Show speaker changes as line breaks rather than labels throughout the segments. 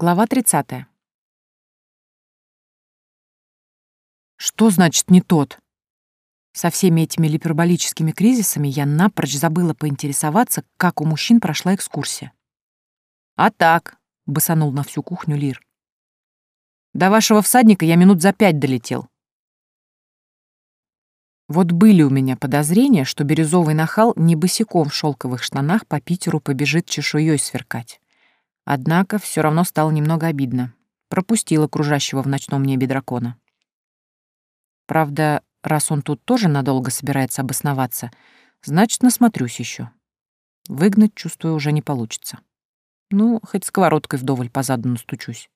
Глава 30. Что значит «не тот»? Со всеми этими липерболическими кризисами я напрочь забыла поинтересоваться, как у мужчин прошла экскурсия. «А так», — босанул на всю кухню Лир. «До вашего всадника я минут за пять долетел». Вот были у меня подозрения, что бирюзовый нахал не босиком в шелковых штанах по Питеру побежит чешуей сверкать. Однако все равно стало немного обидно. Пропустила кружащего в ночном небе дракона. Правда, раз он тут тоже надолго собирается обосноваться, значит, насмотрюсь еще. Выгнать, чувствую, уже не получится. Ну, хоть сковородкой вдоволь по заду настучусь.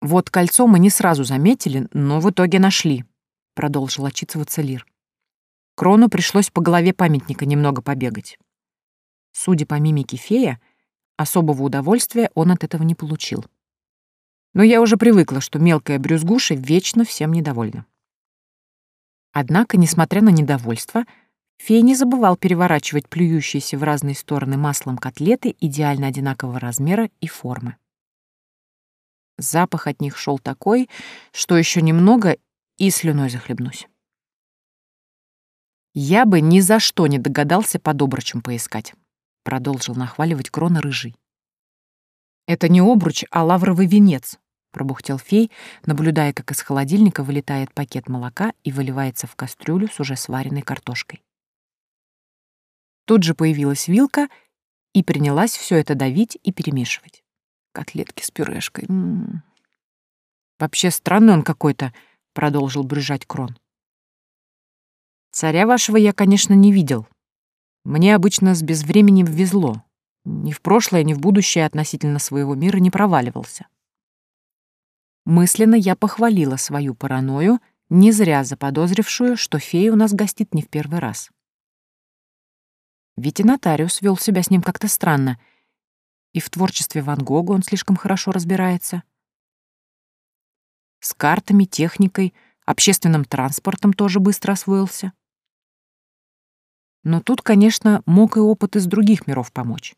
Вот кольцо мы не сразу заметили, но в итоге нашли, — продолжил отчитываться Лир. Крону пришлось по голове памятника немного побегать. Судя по мимике фея, — Особого удовольствия он от этого не получил. Но я уже привыкла, что мелкая брюзгуша вечно всем недовольна. Однако, несмотря на недовольство, фей не забывал переворачивать плюющиеся в разные стороны маслом котлеты идеально одинакового размера и формы. Запах от них шел такой, что еще немного и слюной захлебнусь. Я бы ни за что не догадался обручем поискать продолжил нахваливать крона рыжий. Это не обруч, а лавровый венец, пробухтел фей, наблюдая, как из холодильника вылетает пакет молока и выливается в кастрюлю с уже сваренной картошкой. Тут же появилась вилка и принялась все это давить и перемешивать. Котлетки с пюрешкой. М -м -м. Вообще странный он какой-то, продолжил брюзжать Крон. Царя вашего я, конечно, не видел, мне обычно с безвременем везло. Ни в прошлое, ни в будущее относительно своего мира не проваливался. Мысленно я похвалила свою паранойю, не зря заподозрившую, что фея у нас гостит не в первый раз. Ведь и нотариус вел себя с ним как-то странно, и в творчестве Ван Гога он слишком хорошо разбирается. С картами, техникой, общественным транспортом тоже быстро освоился. Но тут, конечно, мог и опыт из других миров помочь.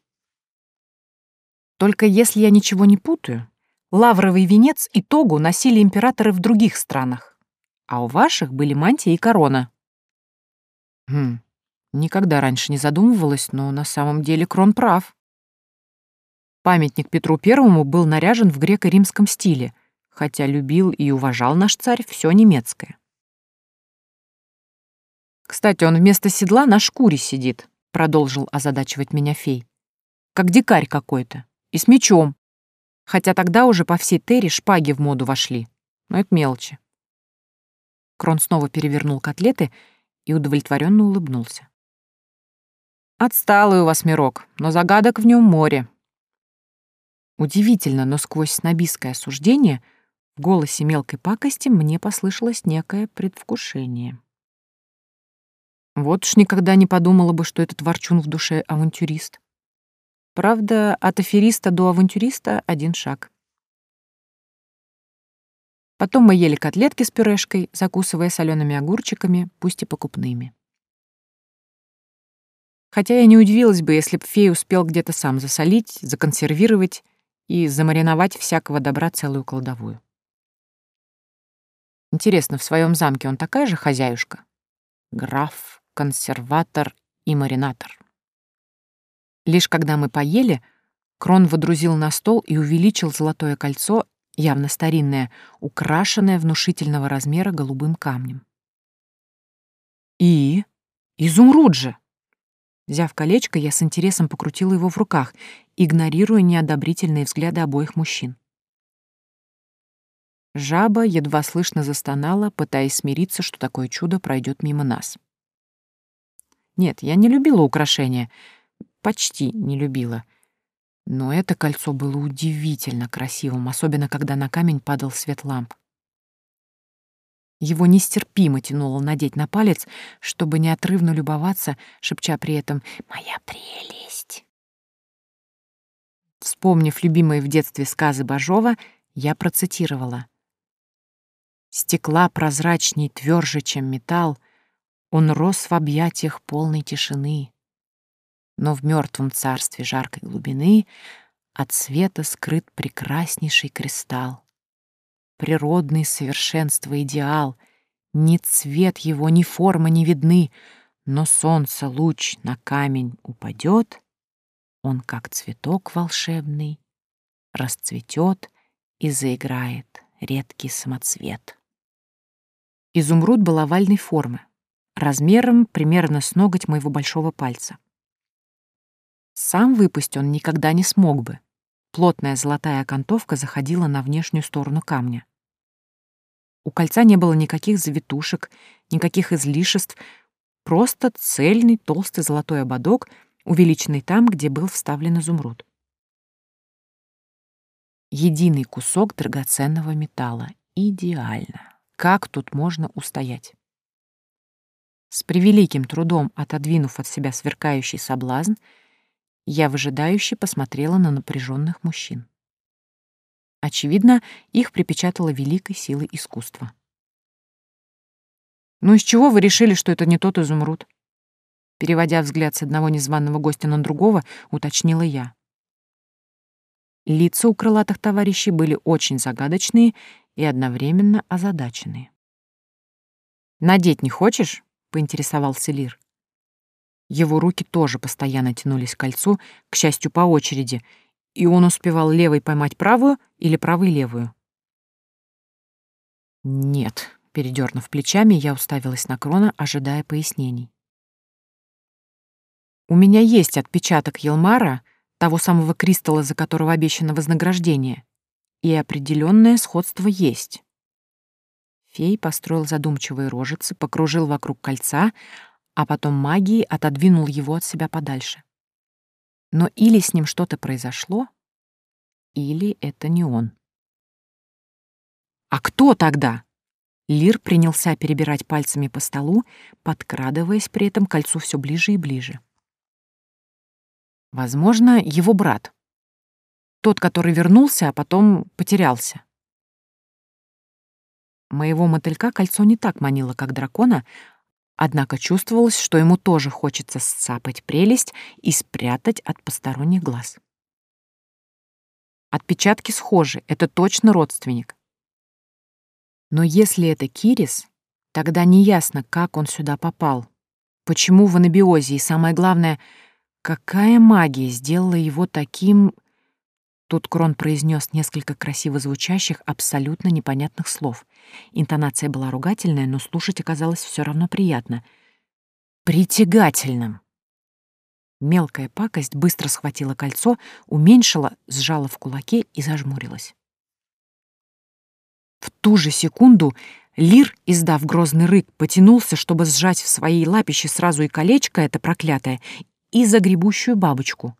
Только если я ничего не путаю, лавровый венец и тогу носили императоры в других странах, а у ваших были мантия и корона. Хм, никогда раньше не задумывалась, но на самом деле Крон прав. Памятник Петру Первому был наряжен в греко-римском стиле, хотя любил и уважал наш царь все немецкое. Кстати, он вместо седла на шкуре сидит, продолжил озадачивать меня фей. Как дикарь какой-то. И с мечом. Хотя тогда уже по всей Терри шпаги в моду вошли. Но это мелочи. Крон снова перевернул котлеты и удовлетворенно улыбнулся. Отсталый у вас мирок, но загадок в нем море. Удивительно, но сквозь снобистское осуждение в голосе мелкой пакости мне послышалось некое предвкушение. Вот уж никогда не подумала бы, что этот ворчун в душе авантюрист. Правда, от афериста до авантюриста один шаг. Потом мы ели котлетки с пюрешкой, закусывая солеными огурчиками, пусть и покупными. Хотя я не удивилась бы, если б фей успел где-то сам засолить, законсервировать и замариновать всякого добра целую кладовую. Интересно, в своем замке он такая же хозяюшка? Граф консерватор и маринатор. Лишь когда мы поели, Крон водрузил на стол и увеличил золотое кольцо, явно старинное, украшенное внушительного размера голубым камнем. «И? Изумруд же!» Взяв колечко, я с интересом покрутила его в руках, игнорируя неодобрительные взгляды обоих мужчин. Жаба едва слышно застонала, пытаясь смириться, что такое чудо пройдет мимо нас. Нет, я не любила украшения. Почти не любила. Но это кольцо было удивительно красивым, особенно когда на камень падал свет ламп. Его нестерпимо тянуло надеть на палец, чтобы неотрывно любоваться, шепча при этом «Моя прелесть!». Вспомнив любимые в детстве сказы Бажова, я процитировала. «Стекла прозрачней, тверже, чем металл, он рос в объятиях полной тишины. Но в мертвом царстве жаркой глубины от света скрыт прекраснейший кристалл. Природный совершенство идеал, ни цвет его, ни форма не видны, но солнце луч на камень упадет, он, как цветок волшебный, расцветет и заиграет редкий самоцвет. Изумруд был овальной формы, размером примерно с ноготь моего большого пальца. Сам выпасть он никогда не смог бы. Плотная золотая окантовка заходила на внешнюю сторону камня. У кольца не было никаких завитушек, никаких излишеств, просто цельный толстый золотой ободок, увеличенный там, где был вставлен изумруд. Единый кусок драгоценного металла. Идеально. Как тут можно устоять? С превеликим трудом отодвинув от себя сверкающий соблазн, я выжидающе посмотрела на напряженных мужчин. Очевидно, их припечатало великой силой искусства. «Ну из чего вы решили, что это не тот изумруд?» Переводя взгляд с одного незваного гостя на другого, уточнила я. Лица у крылатых товарищей были очень загадочные и одновременно озадаченные. «Надеть не хочешь?» — поинтересовался Лир. Его руки тоже постоянно тянулись к кольцу, к счастью, по очереди, и он успевал левой поймать правую или правой левую. «Нет», — передернув плечами, я уставилась на Крона, ожидая пояснений. «У меня есть отпечаток Елмара, того самого кристалла, за которого обещано вознаграждение, и определенное сходство есть. Фей построил задумчивые рожицы, покружил вокруг кольца, а потом магией отодвинул его от себя подальше. Но или с ним что-то произошло, или это не он. «А кто тогда?» Лир принялся перебирать пальцами по столу, подкрадываясь при этом кольцу все ближе и ближе. Возможно, его брат. Тот, который вернулся, а потом потерялся. Моего мотылька кольцо не так манило, как дракона, однако чувствовалось, что ему тоже хочется сцапать прелесть и спрятать от посторонних глаз. Отпечатки схожи, это точно родственник. Но если это Кирис, тогда неясно, как он сюда попал, почему в анабиозе и, самое главное — Какая магия сделала его таким... Тут Крон произнес несколько красиво звучащих, абсолютно непонятных слов. Интонация была ругательная, но слушать оказалось все равно приятно. Притягательным. Мелкая пакость быстро схватила кольцо, уменьшила, сжала в кулаке и зажмурилась. В ту же секунду Лир, издав грозный рык, потянулся, чтобы сжать в своей лапище сразу и колечко это проклятое, и загребущую бабочку.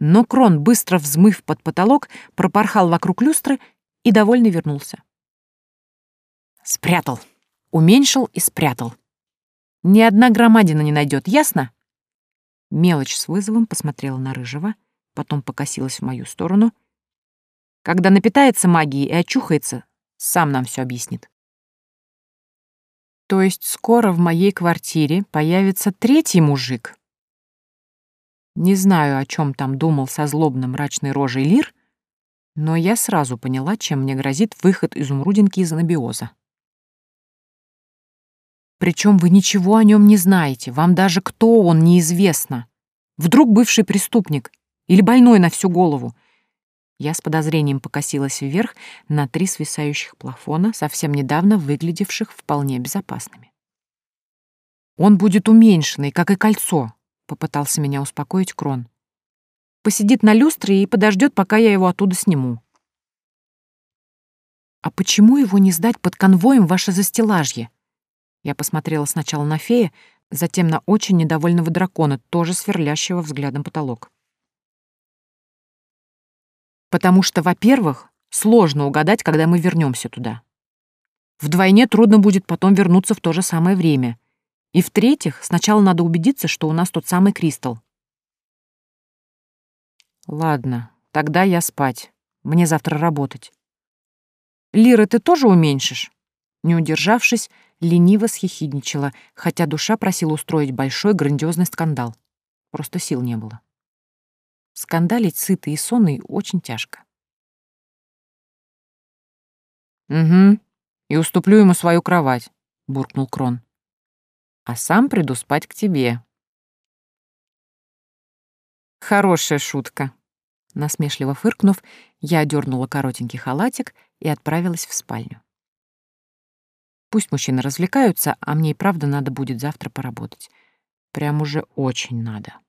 Но Крон, быстро взмыв под потолок, пропорхал вокруг люстры и довольно вернулся. Спрятал. Уменьшил и спрятал. Ни одна громадина не найдет, ясно? Мелочь с вызовом посмотрела на Рыжего, потом покосилась в мою сторону. Когда напитается магией и очухается, сам нам все объяснит. То есть скоро в моей квартире появится третий мужик, не знаю, о чем там думал со злобным мрачной рожей Лир, но я сразу поняла, чем мне грозит выход изумрудинки из анабиоза. Причем вы ничего о нем не знаете, вам даже кто он неизвестно. Вдруг бывший преступник или больной на всю голову. Я с подозрением покосилась вверх на три свисающих плафона, совсем недавно выглядевших вполне безопасными. Он будет уменьшенный, как и кольцо, попытался меня успокоить Крон. Посидит на люстре и подождет, пока я его оттуда сниму. А почему его не сдать под конвоем ваше застеллажье? Я посмотрела сначала на фея, затем на очень недовольного дракона, тоже сверлящего взглядом потолок. Потому что, во-первых, сложно угадать, когда мы вернемся туда. Вдвойне трудно будет потом вернуться в то же самое время — и в-третьих, сначала надо убедиться, что у нас тот самый кристалл. Ладно, тогда я спать. Мне завтра работать. Лира, ты тоже уменьшишь? Не удержавшись, лениво схихидничала, хотя душа просила устроить большой грандиозный скандал. Просто сил не было. Скандалить сытый и сонный очень тяжко. «Угу, и уступлю ему свою кровать», — буркнул Крон. «А сам приду спать к тебе». «Хорошая шутка», — насмешливо фыркнув, я одернула коротенький халатик и отправилась в спальню. Пусть мужчины развлекаются, а мне и правда надо будет завтра поработать. Прям уже очень надо.